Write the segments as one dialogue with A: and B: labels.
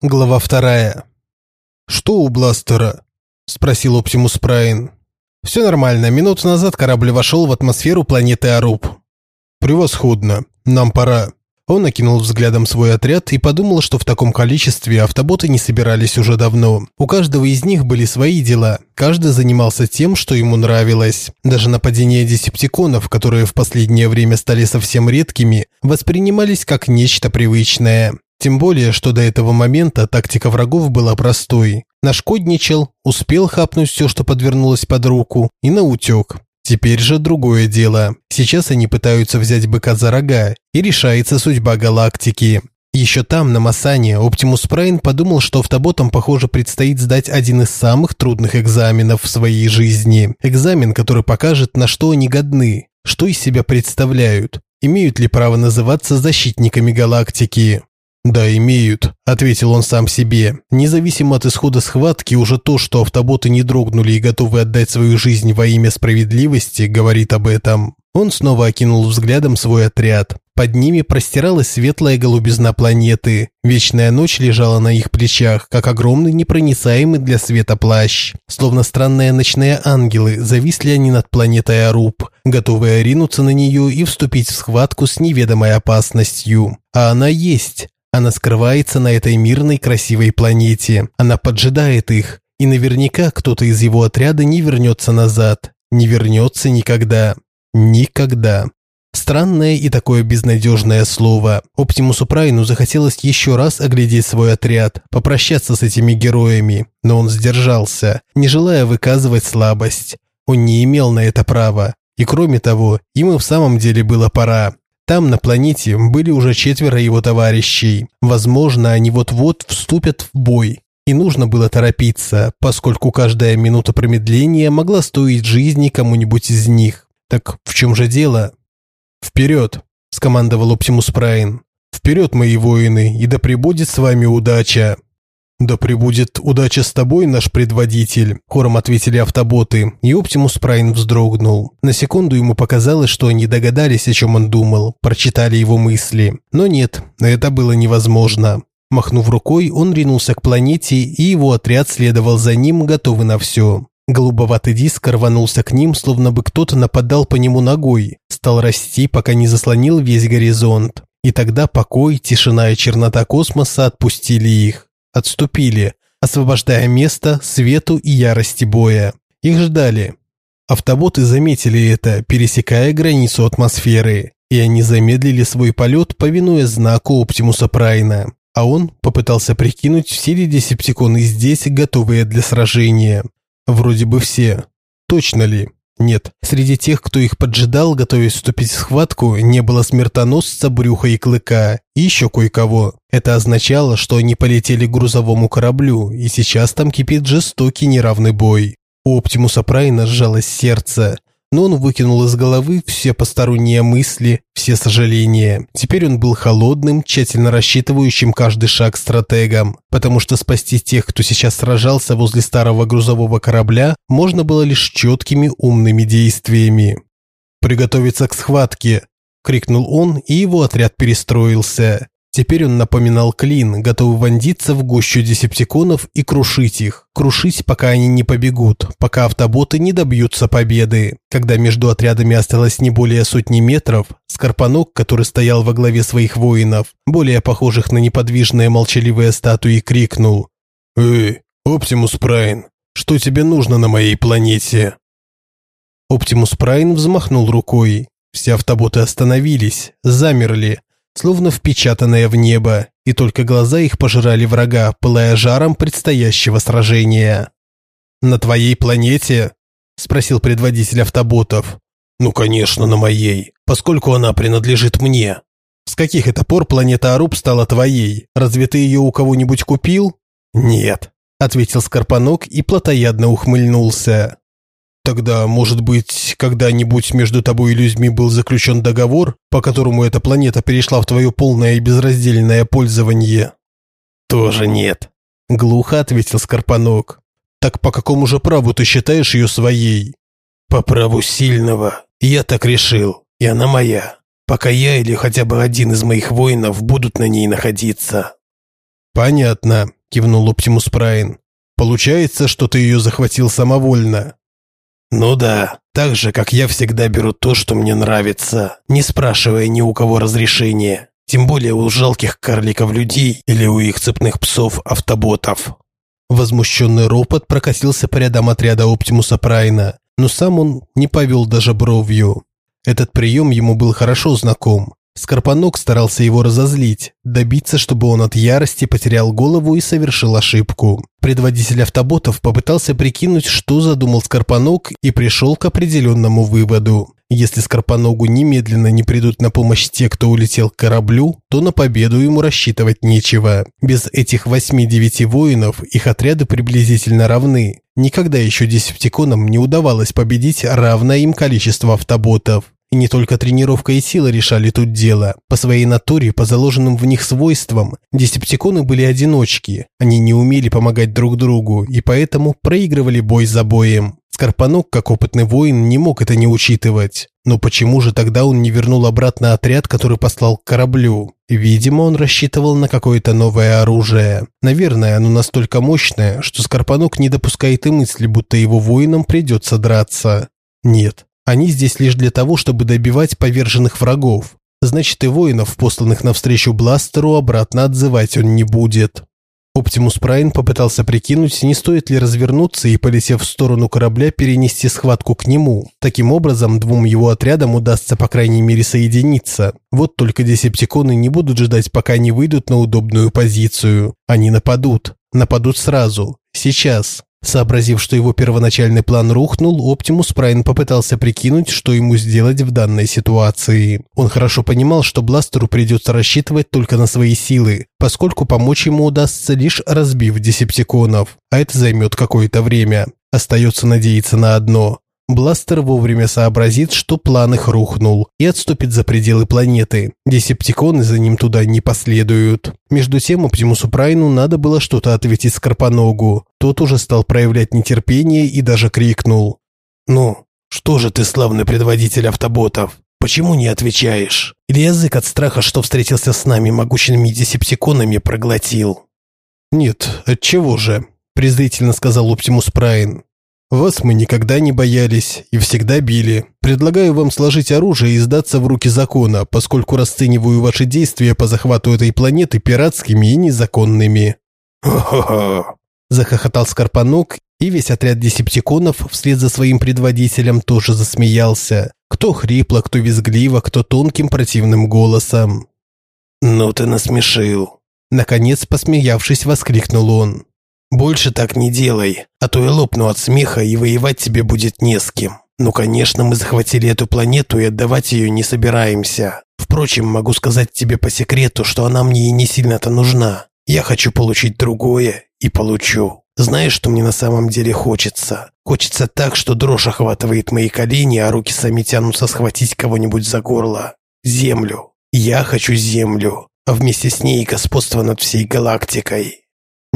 A: Глава вторая. «Что у бластера?» – спросил Оптимус Прайн. «Все нормально. Минуту назад корабль вошел в атмосферу планеты Аруб». «Превосходно. Нам пора». Он окинул взглядом свой отряд и подумал, что в таком количестве автоботы не собирались уже давно. У каждого из них были свои дела. Каждый занимался тем, что ему нравилось. Даже нападения десептиконов, которые в последнее время стали совсем редкими, воспринимались как нечто привычное. Тем более, что до этого момента тактика врагов была простой. Нашкодничал, успел хапнуть все, что подвернулось под руку, и наутек. Теперь же другое дело. Сейчас они пытаются взять быка за рога, и решается судьба галактики. Еще там, на Масане, Оптимус Прайн подумал, что автоботам, похоже, предстоит сдать один из самых трудных экзаменов в своей жизни. Экзамен, который покажет, на что они годны, что из себя представляют, имеют ли право называться защитниками галактики. «Да, имеют», – ответил он сам себе. Независимо от исхода схватки, уже то, что автоботы не дрогнули и готовы отдать свою жизнь во имя справедливости, говорит об этом. Он снова окинул взглядом свой отряд. Под ними простиралась светлая голубизна планеты. Вечная ночь лежала на их плечах, как огромный непроницаемый для света плащ. Словно странные ночные ангелы, зависли они над планетой Аруб, готовые ринуться на нее и вступить в схватку с неведомой опасностью. А она есть. Она скрывается на этой мирной красивой планете. Она поджидает их. И наверняка кто-то из его отряда не вернется назад. Не вернется никогда. Никогда. Странное и такое безнадежное слово. Оптимусу Прайну захотелось еще раз оглядеть свой отряд, попрощаться с этими героями, но он сдержался, не желая выказывать слабость. Он не имел на это права. И кроме того, и в самом деле было пора. Там, на планете, были уже четверо его товарищей. Возможно, они вот-вот вступят в бой. И нужно было торопиться, поскольку каждая минута промедления могла стоить жизни кому-нибудь из них. Так в чем же дело? «Вперед!» – скомандовал Оптимус Прайн. «Вперед, мои воины, и да пребудет с вами удача!» «Да пребудет удача с тобой, наш предводитель», – хором ответили автоботы, и Оптимус Прайн вздрогнул. На секунду ему показалось, что они догадались, о чем он думал, прочитали его мысли. Но нет, это было невозможно. Махнув рукой, он ринулся к планете, и его отряд следовал за ним, готовый на все. Голубоватый диск рванулся к ним, словно бы кто-то нападал по нему ногой. Стал расти, пока не заслонил весь горизонт. И тогда покой, тишина и чернота космоса отпустили их отступили, освобождая место свету и ярости боя. Их ждали. Автоботы заметили это, пересекая границу атмосферы, и они замедлили свой полет, повинуя знаку Оптимуса Прайна. А он попытался прикинуть, все ли десептиконы здесь, готовые для сражения. Вроде бы все. Точно ли? Нет, среди тех, кто их поджидал, готовясь вступить в схватку, не было смертоносца, брюха и клыка, и еще кое-кого. Это означало, что они полетели к грузовому кораблю, и сейчас там кипит жестокий неравный бой. У Оптимуса Прайна сжалось сердце но он выкинул из головы все посторонние мысли, все сожаления. Теперь он был холодным, тщательно рассчитывающим каждый шаг стратегом, потому что спасти тех, кто сейчас сражался возле старого грузового корабля, можно было лишь четкими умными действиями. «Приготовиться к схватке!» – крикнул он, и его отряд перестроился. Теперь он напоминал клин, готовый вонзиться в гущу десептиконов и крушить их. Крушить, пока они не побегут, пока автоботы не добьются победы. Когда между отрядами осталось не более сотни метров, Скорпанок, который стоял во главе своих воинов, более похожих на неподвижные молчаливые статуи, крикнул «Эй, Оптимус Прайн, что тебе нужно на моей планете?» Оптимус Прайн взмахнул рукой. Все автоботы остановились, замерли, словно впечатанные в небо, и только глаза их пожирали врага, пылая жаром предстоящего сражения. «На твоей планете?» – спросил предводитель автоботов. «Ну, конечно, на моей, поскольку она принадлежит мне». «С каких это пор планета Аруб стала твоей? Разве ты ее у кого-нибудь купил?» «Нет», – ответил Скорпанок и плотоядно ухмыльнулся. Тогда, может быть, когда-нибудь между тобой и людьми был заключен договор, по которому эта планета перешла в твое полное и безраздельное пользование? Тоже нет, глухо ответил Скорпанок. Так по какому же праву ты считаешь ее своей? По праву сильного. Я так решил, и она моя. Пока я или хотя бы один из моих воинов будут на ней находиться. «Понятно», – кивнул Оптимус Прайн. «Получается, что ты ее захватил самовольно».
B: «Ну да, так же, как я всегда беру то, что мне нравится, не спрашивая ни у кого разрешения, тем более у жалких карликов-людей или у их цепных псов-автоботов».
A: Возмущенный ропот прокатился по рядам отряда Оптимуса Прайна, но сам он не повел даже бровью. Этот прием ему был хорошо знаком. Скорпанок старался его разозлить, добиться, чтобы он от ярости потерял голову и совершил ошибку. Предводитель автоботов попытался прикинуть, что задумал Скорпанок и пришел к определенному выводу. Если Скорпоногу немедленно не придут на помощь те, кто улетел к кораблю, то на победу ему рассчитывать нечего. Без этих восьми-девяти воинов их отряды приблизительно равны. Никогда еще десептиконам не удавалось победить равное им количество автоботов. И не только тренировка и сила решали тут дело. По своей натуре, по заложенным в них свойствам, десептиконы были одиночки. Они не умели помогать друг другу и поэтому проигрывали бой за боем. Скорпанок, как опытный воин, не мог это не учитывать. Но почему же тогда он не вернул обратно отряд, который послал к кораблю? Видимо, он рассчитывал на какое-то новое оружие. Наверное, оно настолько мощное, что Скорпанок не допускает и мысли, будто его воинам придется драться. Нет, они здесь лишь для того, чтобы добивать поверженных врагов. Значит, и воинов, посланных навстречу Бластеру, обратно отзывать он не будет. Оптимус Прайн попытался прикинуть, не стоит ли развернуться и, полетев в сторону корабля, перенести схватку к нему. Таким образом, двум его отрядам удастся, по крайней мере, соединиться. Вот только десептиконы не будут ждать, пока они выйдут на удобную позицию. Они нападут. Нападут сразу. Сейчас. Сообразив, что его первоначальный план рухнул, Оптимус Прайн попытался прикинуть, что ему сделать в данной ситуации. Он хорошо понимал, что Бластеру придется рассчитывать только на свои силы, поскольку помочь ему удастся лишь разбив десептиконов, а это займет какое-то время. Остается надеяться на одно Бластер вовремя сообразит, что план их рухнул, и отступит за пределы планеты. Десептиконы за ним туда не последуют. Между тем Оптимусу Прайну надо было что-то ответить Скорпоногу. Тот уже стал проявлять нетерпение и даже крикнул.
B: «Ну, что же ты, славный предводитель автоботов? Почему не отвечаешь? Или язык от страха, что встретился с нами могучими десептиконами, проглотил?»
A: «Нет, отчего же?» – презрительно сказал Оптимус Прайн. Вас мы никогда не боялись и всегда били. Предлагаю вам сложить оружие и сдаться в руки закона, поскольку расцениваю ваши действия по захвату этой планеты пиратскими и незаконными».
B: «Хо-хо-хо!»
A: – захохотал Скорпанок, и весь отряд десептиконов вслед за своим предводителем тоже засмеялся. Кто хрипло, кто визгливо, кто тонким противным голосом.
B: «Ну ты насмешил!»
A: Наконец, посмеявшись, воскликнул он.
B: Больше так не делай, а то я лопну от смеха, и воевать тебе будет не с кем. Ну, конечно, мы захватили эту планету и отдавать ее не собираемся. Впрочем, могу сказать тебе по секрету, что она мне и не сильно-то нужна. Я хочу получить другое и получу. Знаешь, что мне на самом деле хочется? Хочется так, что дрожь охватывает мои колени, а руки сами тянутся схватить кого-нибудь за горло. Землю. Я хочу землю, а вместе с ней господство над всей галактикой.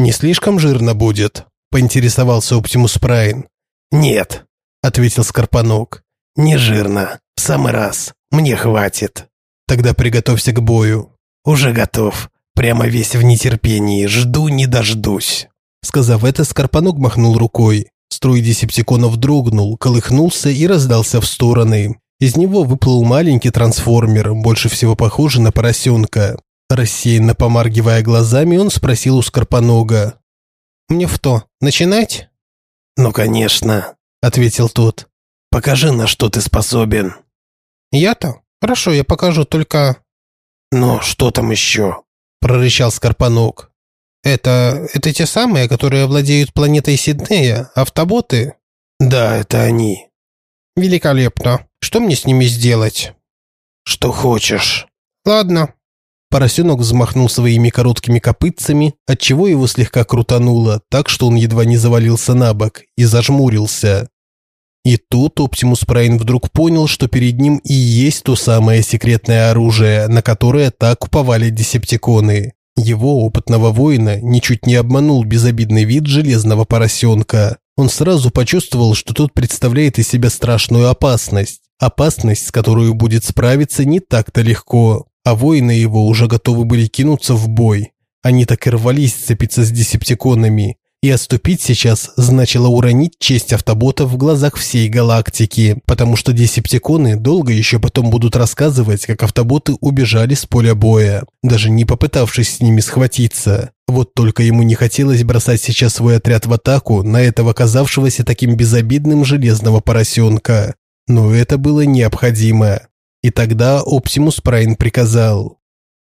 A: «Не слишком жирно будет?» – поинтересовался Оптимус Прайн.
B: «Нет», – ответил Скорпанок. «Не жирно. В самый раз. Мне хватит».
A: «Тогда приготовься к бою».
B: «Уже готов. Прямо весь в нетерпении. Жду не дождусь».
A: Сказав это, Скорпанок махнул рукой. Строй десептиконов дрогнул, колыхнулся и раздался в стороны. Из него выплыл маленький трансформер, больше всего похожий на поросенка. Рассеянно помаргивая глазами, он спросил у Скорпонога. «Мне в то, начинать?»
B: «Ну, конечно», — ответил тот. «Покажи, на что ты способен».
A: «Я-то? Хорошо, я покажу, только...»
B: «Ну, что там еще?»
A: — прорычал Скорпоног. «Это... это те самые, которые владеют планетой Сиднея, автоботы?»
B: «Да, это они».
A: «Великолепно. Что мне с ними сделать?»
B: «Что хочешь».
A: «Ладно, Поросенок взмахнул своими короткими копытцами, отчего его слегка крутануло, так что он едва не завалился на бок и зажмурился. И тут Оптимус Прайн вдруг понял, что перед ним и есть то самое секретное оружие, на которое так уповали десептиконы. Его опытного воина ничуть не обманул безобидный вид железного поросенка. Он сразу почувствовал, что тот представляет из себя страшную опасность. Опасность, с которой будет справиться не так-то легко а воины его уже готовы были кинуться в бой. Они так и рвались сцепиться с десептиконами, и отступить сейчас значило уронить честь автоботов в глазах всей галактики, потому что десептиконы долго еще потом будут рассказывать, как автоботы убежали с поля боя, даже не попытавшись с ними схватиться. Вот только ему не хотелось бросать сейчас свой отряд в атаку на этого казавшегося таким безобидным железного поросенка. Но это было необходимо. И тогда Оптимус Прайн приказал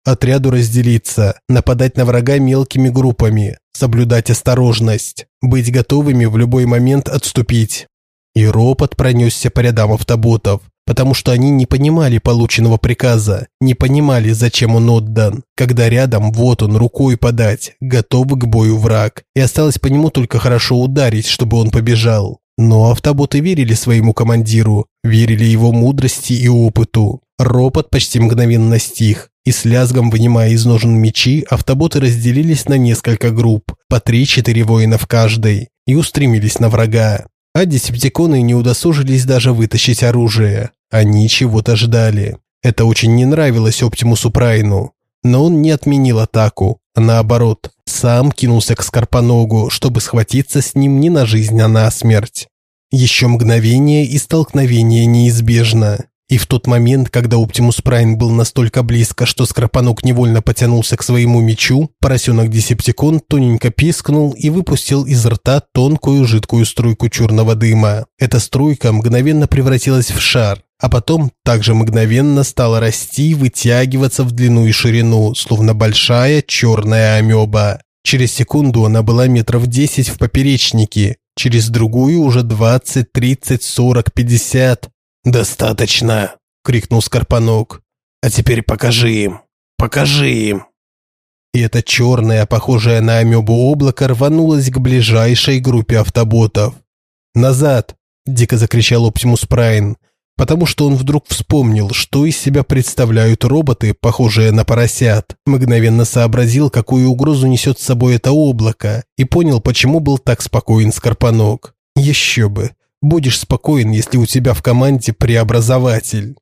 A: отряду разделиться, нападать на врага мелкими группами, соблюдать осторожность, быть готовыми в любой момент отступить. И ропот пронесся по рядам автоботов, потому что они не понимали полученного приказа, не понимали, зачем он отдан, когда рядом вот он рукой подать, готовый к бою враг, и осталось по нему только хорошо ударить, чтобы он побежал. Но автоботы верили своему командиру, верили его мудрости и опыту. Ропот почти мгновенно стих, и с лязгом вынимая из ножен мечи, автоботы разделились на несколько групп, по три-четыре воина в каждой, и устремились на врага. А десептиконы не удосужились даже вытащить оружие. Они чего-то ждали. Это очень не нравилось Оптимусу Прайну. Но он не отменил атаку, наоборот, сам кинулся к Скорпоногу, чтобы схватиться с ним не на жизнь, а на смерть. Еще мгновение и столкновение неизбежно. И в тот момент, когда Оптимус Прайн был настолько близко, что Скорпонок невольно потянулся к своему мечу, поросенок Десептикон тоненько пискнул и выпустил из рта тонкую жидкую струйку черного дыма. Эта струйка мгновенно превратилась в шар, а потом также мгновенно стала расти и вытягиваться в длину и ширину, словно большая черная амеба. Через секунду она была метров десять в поперечнике, через другую уже двадцать, тридцать, сорок, пятьдесят. «Достаточно!» – крикнул Скорпанок. «А теперь покажи им! Покажи им!» И это черное, похожее на амебу облако рванулось к ближайшей группе автоботов. «Назад!» – дико закричал Оптимус Прайн потому что он вдруг вспомнил, что из себя представляют роботы, похожие на поросят. Мгновенно сообразил, какую угрозу несет с собой это облако, и понял, почему был так спокоен Скорпанок. Еще бы. Будешь спокоен, если у тебя в команде преобразователь.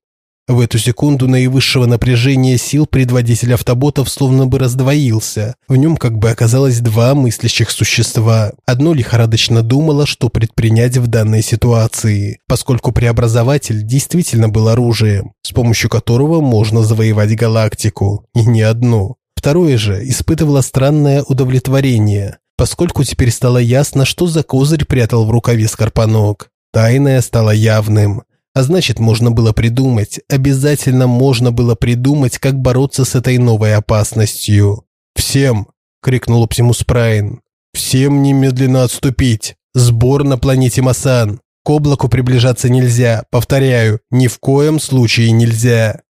A: В эту секунду наивысшего напряжения сил предводитель автоботов словно бы раздвоился. В нем как бы оказалось два мыслящих существа. Одно лихорадочно думало, что предпринять в данной ситуации, поскольку преобразователь действительно был оружием, с помощью которого можно завоевать галактику, и не одну. Второе же испытывало странное удовлетворение, поскольку теперь стало ясно, что за козырь прятал в рукаве Скорпанок. Тайное стало явным. А значит, можно было придумать, обязательно можно было придумать, как бороться с этой новой опасностью. «Всем!» – крикнул Оптимус Прайн. «Всем немедленно отступить! Сбор на планете Масан! К облаку приближаться нельзя, повторяю, ни в коем случае нельзя!»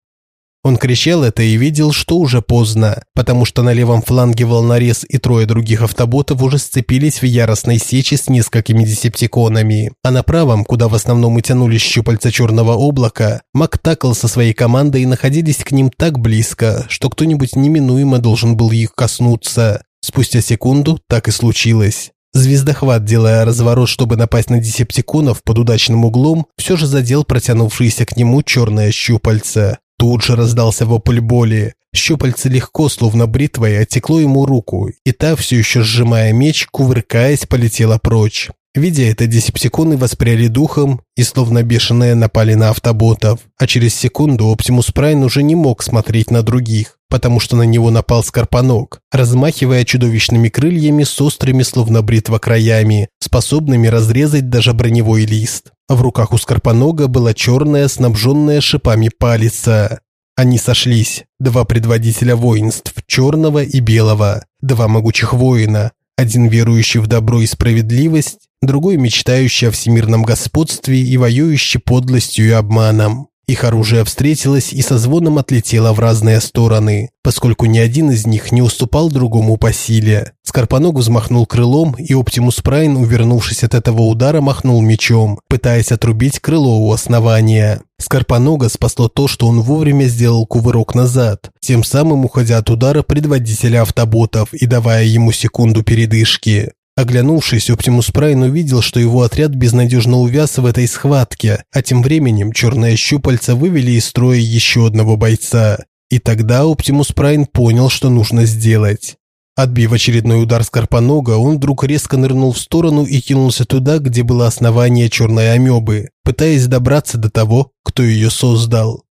A: Он кричал это и видел, что уже поздно, потому что на левом фланге волнорез и трое других автоботов уже сцепились в яростной сече с несколькими десептиконами, а на правом, куда в основном и тянулись щупальца черного облака, Мактакл со своей командой находились к ним так близко, что кто-нибудь неминуемо должен был их коснуться. Спустя секунду так и случилось. Звездохват, делая разворот, чтобы напасть на десептиконов под удачным углом, все же задел протянувшееся к нему черное щупальце. Тут же раздался вопль боли. Щупальце легко, словно бритвой, оттекло ему руку, и та, все еще сжимая меч, кувыркаясь, полетела прочь. Видя это, десептиконы воспряли духом и, словно бешеные, напали на автоботов. А через секунду Оптимус Прайн уже не мог смотреть на других, потому что на него напал Скорпанок, размахивая чудовищными крыльями с острыми, словно бритва, краями, способными разрезать даже броневой лист. В руках у Скорпонога была черная, снабженная шипами палица. Они сошлись, два предводителя воинств, черного и белого, два могучих воина, один верующий в добро и справедливость, другой мечтающий о всемирном господстве и воюющий подлостью и обманом. Их оружие встретилось и со звоном отлетело в разные стороны, поскольку ни один из них не уступал другому по силе. Скорпоног взмахнул крылом, и Оптимус Прайн, увернувшись от этого удара, махнул мечом, пытаясь отрубить крыло у основания. Скорпонога спасло то, что он вовремя сделал кувырок назад, тем самым уходя от удара предводителя автоботов и давая ему секунду передышки. Оглянувшись, Оптимус Прайн увидел, что его отряд безнадежно увяз в этой схватке, а тем временем черные щупальца вывели из строя еще одного бойца. И тогда Оптимус Прайн понял, что нужно сделать. Отбив очередной удар Скорпонога, он вдруг резко нырнул в сторону и кинулся туда, где было основание черной амебы, пытаясь добраться до того, кто ее создал.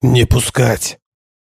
B: «Не пускать!»
A: –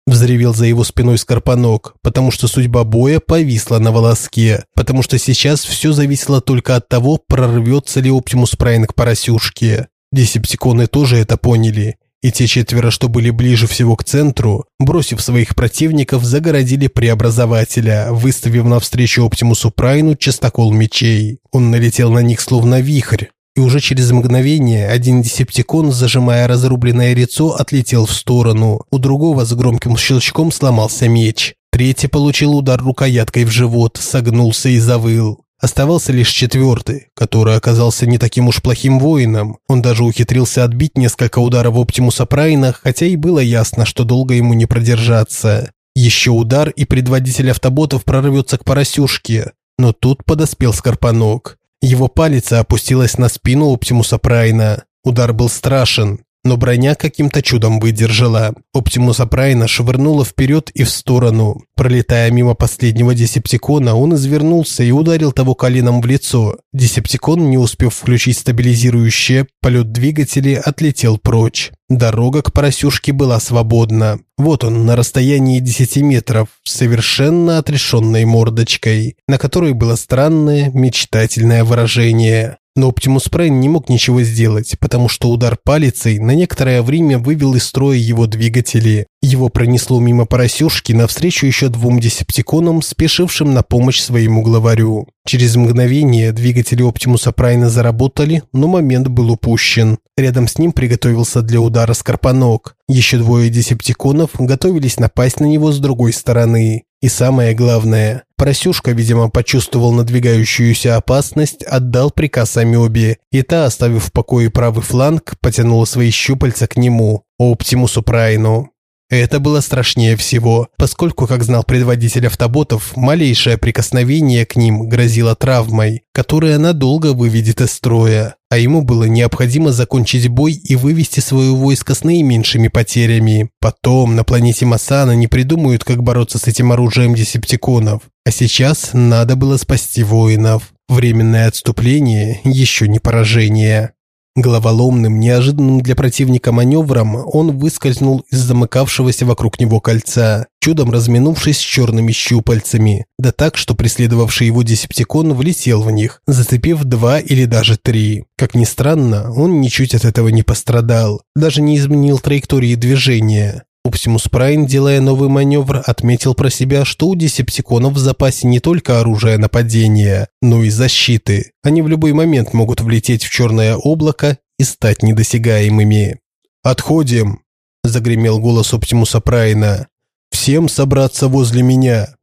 A: взревел за его спиной Скорпоног, потому что судьба боя повисла на волоске, потому что сейчас все зависело только от того, прорвется ли Оптимус Прайн к поросюшке. Десептиконы тоже это поняли и те четверо, что были ближе всего к центру, бросив своих противников, загородили преобразователя, выставив навстречу Оптимусу Прайну частокол мечей. Он налетел на них словно вихрь, и уже через мгновение один десептикон, зажимая разрубленное лицо, отлетел в сторону. У другого с громким щелчком сломался меч. Третий получил удар рукояткой в живот, согнулся и завыл. Оставался лишь четвертый, который оказался не таким уж плохим воином. Он даже ухитрился отбить несколько ударов Оптимуса Прайна, хотя и было ясно, что долго ему не продержаться. Еще удар, и предводитель автоботов прорвется к поросюшке. Но тут подоспел Скорпанок. Его палец опустилась на спину Оптимуса Прайна. Удар был страшен но броня каким-то чудом выдержала. Оптимуса Прайна швырнула вперед и в сторону. Пролетая мимо последнего Десептикона, он извернулся и ударил того коленом в лицо. Десептикон, не успев включить стабилизирующее, полет двигателей отлетел прочь. Дорога к поросюшке была свободна. Вот он, на расстоянии 10 метров, совершенно отрешенной мордочкой, на которой было странное, мечтательное выражение. Но Оптимус Прайм не мог ничего сделать, потому что удар палицей на некоторое время вывел из строя его двигатели. Его пронесло мимо поросюшки навстречу еще двум десептиконам, спешившим на помощь своему главарю. Через мгновение двигатели Оптимуса Прайна заработали, но момент был упущен. Рядом с ним приготовился для удара Скорпанок. Еще двое десептиконов готовились напасть на него с другой стороны. И самое главное, Поросюшка, видимо, почувствовал надвигающуюся опасность, отдал приказ Амебе, и та, оставив в покое правый фланг, потянула свои щупальца к нему, Оптимусу Прайну. Это было страшнее всего, поскольку, как знал предводитель автоботов, малейшее прикосновение к ним грозило травмой, которая надолго выведет из строя, а ему было необходимо закончить бой и вывести свое войско с наименьшими потерями. Потом на планете Масана не придумают, как бороться с этим оружием десептиконов, а сейчас надо было спасти воинов. Временное отступление еще не поражение. Головоломным, неожиданным для противника маневром он выскользнул из замыкавшегося вокруг него кольца, чудом разминувшись с черными щупальцами, да так, что преследовавший его десептикон влетел в них, зацепив два или даже три. Как ни странно, он ничуть от этого не пострадал, даже не изменил траектории движения. Оптимус Прайн, делая новый маневр, отметил про себя, что у десептиконов в запасе не только оружие нападения, но и защиты. Они в любой момент могут влететь в черное облако и стать недосягаемыми. «Отходим!» – загремел голос Оптимуса Прайна. «Всем собраться возле меня!»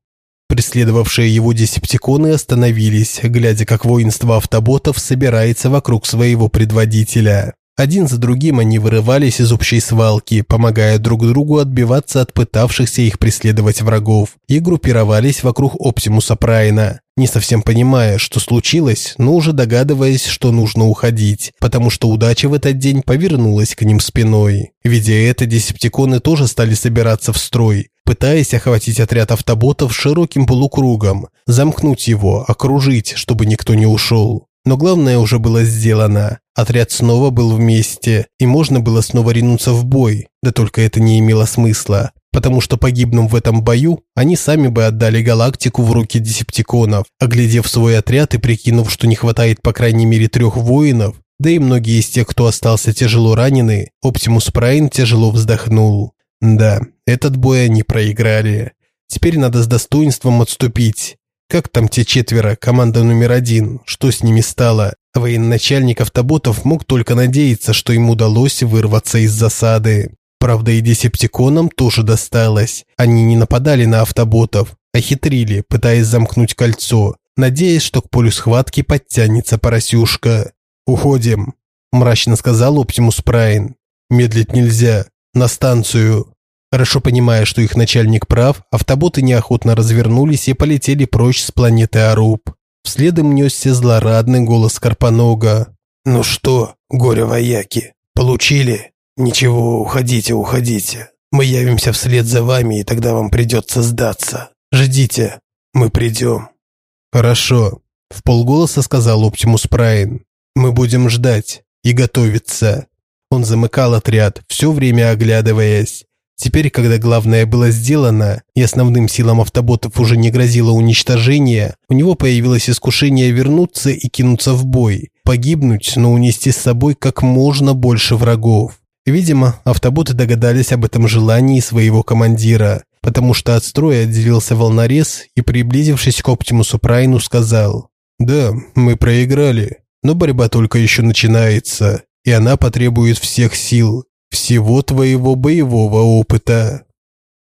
A: Преследовавшие его десептиконы остановились, глядя, как воинство автоботов собирается вокруг своего предводителя. Один за другим они вырывались из общей свалки, помогая друг другу отбиваться от пытавшихся их преследовать врагов, и группировались вокруг Оптимуса Прайна, не совсем понимая, что случилось, но уже догадываясь, что нужно уходить, потому что удача в этот день повернулась к ним спиной. Видя это, десептиконы тоже стали собираться в строй, пытаясь охватить отряд автоботов широким полукругом, замкнуть его, окружить, чтобы никто не ушел. Но главное уже было сделано. Отряд снова был вместе, и можно было снова ринуться в бой. Да только это не имело смысла, потому что погибнув в этом бою, они сами бы отдали галактику в руки десептиконов, оглядев свой отряд и прикинув, что не хватает по крайней мере трех воинов, да и многие из тех, кто остался тяжело ранены, Оптимус Прайн тяжело вздохнул. Да, этот бой они проиграли. Теперь надо с достоинством отступить. Как там те четверо, команда номер один, что с ними стало? Военачальник автоботов мог только надеяться, что им удалось вырваться из засады. Правда, и десептиконам тоже досталось. Они не нападали на автоботов, а хитрили, пытаясь замкнуть кольцо, надеясь, что к полю схватки подтянется поросюшка. «Уходим», – мрачно сказал Оптимус Прайн. «Медлить нельзя. На станцию». Хорошо понимая, что их начальник прав, автоботы неохотно развернулись и полетели прочь с планеты Аруб. Вследом несся злорадный голос Карпонога.
B: «Ну что, горе-вояки, получили? Ничего, уходите, уходите. Мы явимся вслед за вами, и тогда вам придется сдаться. Ждите, Мы придем».
A: «Хорошо», – в полголоса сказал Оптимус Прайн. «Мы будем ждать и готовиться». Он замыкал отряд, все время оглядываясь. Теперь, когда главное было сделано, и основным силам автоботов уже не грозило уничтожение, у него появилось искушение вернуться и кинуться в бой, погибнуть, но унести с собой как можно больше врагов. Видимо, автоботы догадались об этом желании своего командира, потому что от строя отделился волнорез и, приблизившись к Оптимусу Прайну, сказал «Да, мы проиграли, но борьба только еще начинается, и она потребует всех сил, всего твоего боевого опыта».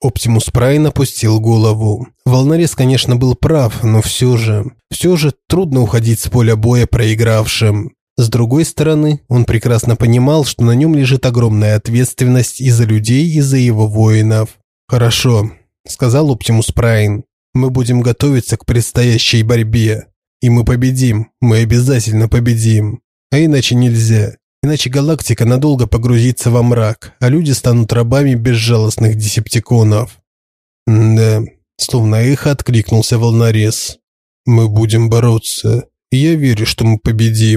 A: Оптимус Прайн опустил голову. Волнорез, конечно, был прав, но все же... Все же трудно уходить с поля боя проигравшим. С другой стороны, он прекрасно понимал, что на нем лежит огромная ответственность и за людей, и за его воинов. «Хорошо», – сказал Оптимус Прайн. «Мы будем готовиться к предстоящей борьбе. И мы победим, мы обязательно победим. А иначе нельзя. Иначе галактика надолго погрузится во мрак, а люди станут рабами безжалостных десептиконов. Да, словно эхо откликнулся волнорез. Мы будем бороться. И я верю, что мы победим.